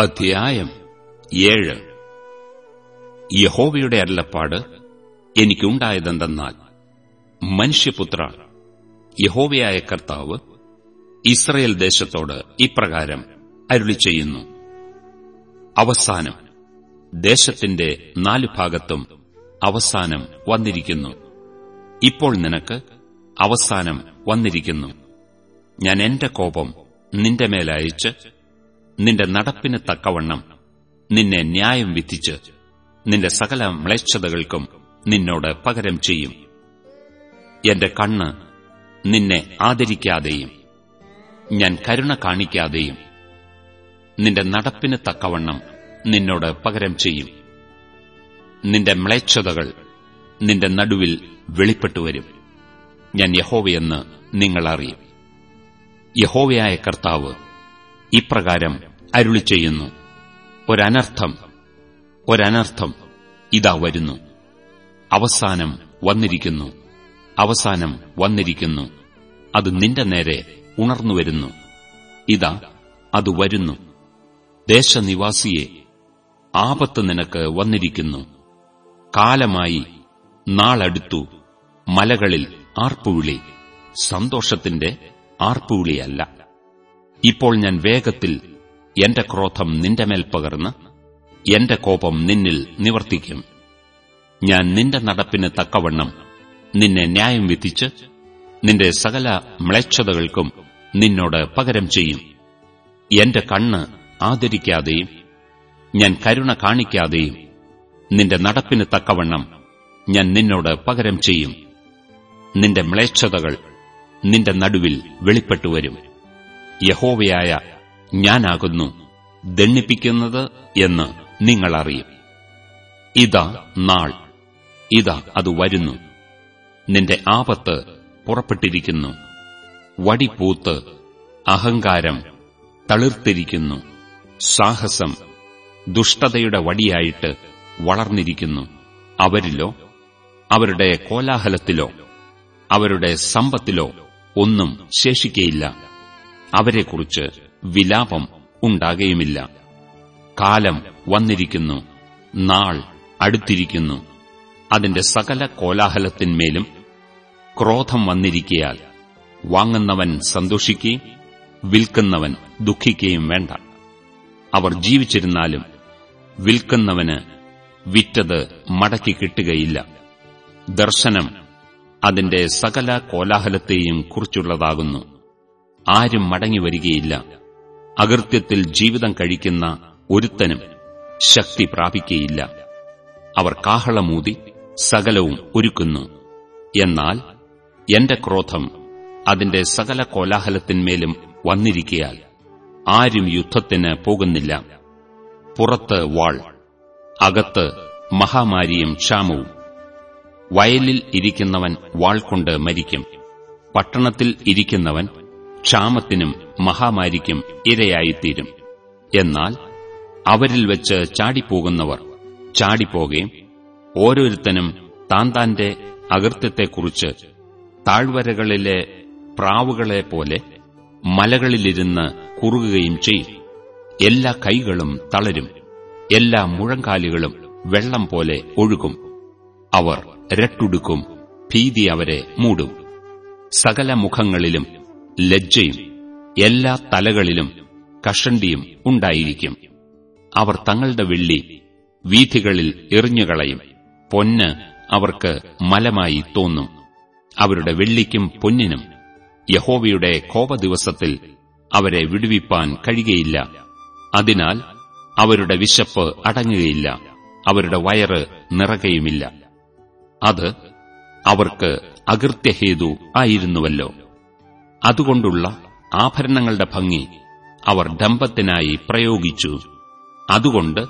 അധ്യായം ഏഴ്. യഹോവയുടെ അരുളപ്പാട് എനിക്കുണ്ടായതെന്തെന്നാൽ മനുഷ്യപുത്ര യഹോവയായ കർത്താവ് ഇസ്രയേൽ ദേശത്തോട് ഇപ്രകാരം അരുളി ചെയ്യുന്നു അവസാനം ദേശത്തിന്റെ നാലു ഭാഗത്തും അവസാനം വന്നിരിക്കുന്നു. ഇപ്പോൾ നിനക്ക് അവസാനം വന്നിരിക്കുന്നു. ഞാൻ എന്റെ കോപം നിന്റെ മേലയച്ച് നിന്റെ നടപ്പിന് തക്കവണ്ണം നിന്നെ ന്യായം വിധിച്ച് നിന്റെ സകല മ്ലേച്ഛതകൾക്കും നിന്നോട് പകരം ചെയ്യും. എന്റെ കണ്ണ് നിന്നെ ആദരിക്കാതെയും ഞാൻ കരുണ കാണിക്കാതെയും നിന്റെ നടപ്പിന് തക്കവണ്ണം നിന്നോട് പകരം ചെയ്യും. നിന്റെ മ്ലേച്ഛതകൾ നിന്റെ നടുവിൽ വെളിപ്പെട്ടുവരും ഞാൻ യഹോവയെന്ന് നിങ്ങളറിയും. യഹോവയായ കർത്താവ് ഇപ്രകാരം അരുളി ചെയ്യുന്നു. ഒരനർത്ഥം ഒരനർത്ഥം ഇതാ വരുന്നു. അവസാനം വന്നിരിക്കുന്നു അവസാനം വന്നിരിക്കുന്നു. അത് നിന്റെ നേരെ ഉണർന്നുവരുന്നു ഇതാ അത് വരുന്നു. ദേശനിവാസിയെ ആപത്ത് നിനക്ക് വന്നിരിക്കുന്നു. കാലമായി നാളടുത്തു മലകളിൽ ആർപ്പുവിളി. സന്തോഷത്തിന്റെ ആർപ്പുവിളിയല്ല. ഇപ്പോൾ ഞാൻ വേഗത്തിൽ എന്റെ ക്രോധം നിന്റെ മേൽ പകർന്ന് എന്റെ കോപം നിന്നിൽ നിവർത്തിക്കും. ഞാൻ നിന്റെ നടപ്പിന് തക്കവണ്ണം നിന്നെ ന്യായം വിധിച്ച് നിന്റെ സകല മ്ലേച്ഛതകൾക്കും നിന്നോട് പകരം ചെയ്യും. എന്റെ കണ്ണ് ആദരിക്കാതെയും ഞാൻ കരുണ കാണിക്കാതെയും നിന്റെ നടപ്പിന് തക്കവണ്ണം ഞാൻ നിന്നോട് പകരം ചെയ്യും. നിന്റെ മ്ലേച്ഛതകൾ നിന്റെ നടുവിൽ വെളിപ്പെട്ടുവരും. യഹോവയായ ഞാനാകുന്നു ദണ്ണിപ്പിക്കുന്നത് എന്ന് നിങ്ങളറിയും. ഇതാ നാൾ ഇതാ അത് വരുന്നു. നിന്റെ ആപത്ത് പുറപ്പെട്ടിരിക്കുന്നു. വടിപൂത്ത് അഹങ്കാരം തളിർത്തിരിക്കുന്നു. സാഹസം ദുഷ്ടതയുടെ വടിയായിട്ട് വളർന്നിരിക്കുന്നു. അവരിലോ അവരുടെ കോലാഹലത്തിലോ അവരുടെ സമ്പത്തിലോ ഒന്നും ശേഷിക്കയില്ല. അവരെക്കുറിച്ച് വിലാപം ഉണ്ടാകുകയുമില്ല കാലം വന്നിരിക്കുന്നു നാൾ അടുത്തിരിക്കുന്നു. അതിന്റെ സകല കോലാഹലത്തിന്മേലും ക്രോധം വന്നിരിക്കയാൽ വാങ്ങുന്നവൻ സന്തോഷിക്കുകയും വിൽക്കുന്നവൻ ദുഃഖിക്കുകയും വേണ്ട. അവർ ജീവിച്ചിരുന്നാലും വിൽക്കുന്നവന് വിറ്റത് മടക്കി കിട്ടുകയില്ല. ദർശനം അതിന്റെ സകല കോലാഹലത്തെയും കുറിച്ചുള്ളതാകുന്നു. ആരും മടങ്ങിവരികയില്ല അകൃത്യത്തിൽ ജീവിതം കഴിക്കുന്ന ഒരുത്തനും ശക്തി പ്രാപിക്കയില്ല. അവർ കാഹളമൂതി സകലവും ഒരുക്കുന്നു. എന്നാൽ എന്റെ ക്രോധം അതിന്റെ സകല കോലാഹലത്തിന്മേലും വന്നിരിക്കയാൽ ആരും യുദ്ധത്തിന് പോകുന്നില്ല. പുറത്ത് വാൾ അകത്ത് മഹാമാരിയും ക്ഷാമവും. വയലിൽ ഇരിക്കുന്നവൻ വാൾ കൊണ്ട് മരിക്കും. പട്ടണത്തിൽ ഇരിക്കുന്നവൻ ക്ഷാമത്തിനും മഹാമാരിക്കും ഇരയായിത്തീരും. എന്നാൽ അവരിൽ വെച്ച് ചാടിപ്പോകുന്നവർ ചാടിപ്പോകുകയും ഓരോരുത്തനും താൻ താന്റെ അകൃത്യത്തെക്കുറിച്ച് താഴ്വരകളിലെ പ്രാവുകളെപ്പോലെ മലകളിലിരുന്ന് കുറുകുകയും ചെയ്യും എല്ലാ കൈകളും തളരും എല്ലാ മുഴങ്കാലുകളും വെള്ളം പോലെ ഒഴുകും. അവർ രട്ടുടുക്കും ഭീതി അവരെ മൂടും. സകല മുഖങ്ങളിലും ലജ്ജയും എല്ലാ തലകളിലും കഷണ്ടിയും ഉണ്ടായിരിക്കും. അവർ തങ്ങളുടെ വെള്ളി വീഥികളിൽ എറിഞ്ഞുകളയും പൊന്ന് അവർക്ക് മലമായി തോന്നും. അവരുടെ വെള്ളിക്കും പൊന്നിനും യഹോവയുടെ കോപദിവസത്തിൽ അവരെ വിടുവിപ്പാൻ കഴിയുകയില്ല. അതിനാൽ അവരുടെ വിശപ്പ് അടങ്ങുകയില്ല. അവരുടെ വയറ് നിറകയുമില്ല. അത് അവർക്ക് അകൃത്യഹേതു ആയിരുന്നുവല്ലോ. അതുകൊണ്ടുള്ള ആഭരണങ്ങളുടെ ഭംഗി അവർ ഡംബത്തിനായി പ്രയോഗിച്ചു. അതുകൊണ്ട്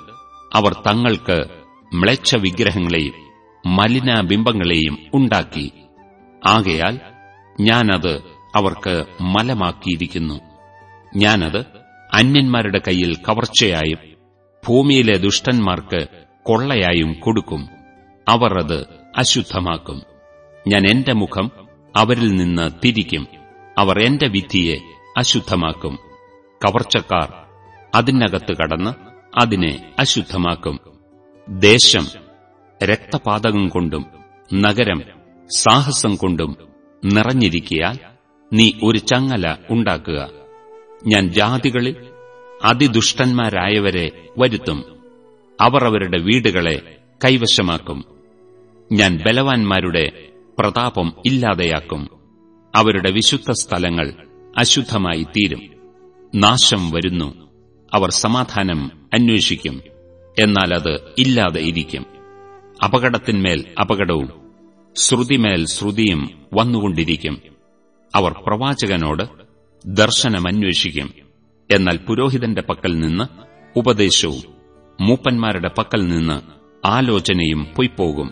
അവർ തങ്ങൾക്ക് മ്ലേച്ഛ വിഗ്രഹങ്ങളെയും മലിനബിംബങ്ങളെയും ഉണ്ടാക്കി. ആകയാൽ ഞാനത് അവർക്ക് മലമാക്കിയിരിക്കുന്നു. ഞാനത് അന്യന്മാരുടെ കയ്യിൽ കവർച്ചയായും ഭൂമിയിലെ ദുഷ്ടന്മാർക്ക് കൊള്ളയായും കൊടുക്കും. അവർ അത് അശുദ്ധമാക്കും. ഞാൻ എന്റെ മുഖം അവരിൽ നിന്ന് തിരിക്കും. അവർ എന്റെ വിധിയെ അശുദ്ധമാക്കും. കവർച്ചക്കാർ അതിനകത്ത് കടന്ന് അതിനെ അശുദ്ധമാക്കും. ദേശം രക്തപാതകം കൊണ്ടും നഗരം സാഹസം കൊണ്ടും നിറഞ്ഞിരിക്കയാൽ നീ ഒരു ചങ്ങല ഉണ്ടാക്കുക. ഞാൻ ജാതികളിൽ അതിദുഷ്ടന്മാരായവരെ വരുത്തും. അവർ അവരുടെ വീടുകളെ കൈവശമാക്കും. ഞാൻ ബലവാന്മാരുടെ പ്രതാപം ഇല്ലാതെയാക്കും. അവരുടെ വിശുദ്ധ സ്ഥലങ്ങൾ അശുദ്ധമായി തീരും. നാശം വരുന്നു. അവർ സമാധാനം അന്വേഷിക്കും. എന്നാൽ അത് ഇല്ലാതെ ഇരിക്കും. അപകടത്തിന്മേൽ അപകടവും ശ്രുതിമേൽ ശ്രുതിയും വന്നുകൊണ്ടിരിക്കും. അവർ പ്രവാചകനോട് ദർശനമന്വേഷിക്കും എന്നാൽ പുരോഹിതന്റെ പക്കൽ നിന്ന് ഉപദേശവും മൂപ്പന്മാരുടെ പക്കൽ നിന്ന് ആലോചനയും പൊയ്പോകും.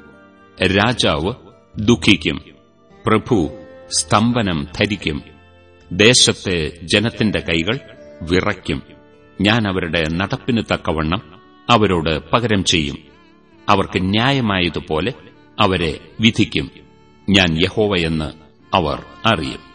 രാജാവ് ദുഃഖിക്കും. പ്രഭു സ്തംഭനം ധരിക്കും. ദേശത്തെ ജനത്തിന്റെ കൈകൾ വിറയ്ക്കും. ഞാൻ അവരുടെ നടപ്പിന് തക്കവണ്ണം അവരോട് പകരം ചെയ്യും. അവർക്ക് ന്യായമായതുപോലെ അവരെ വിധിക്കും. ഞാൻ യഹോവയെന്ന് അവർ അറിയും.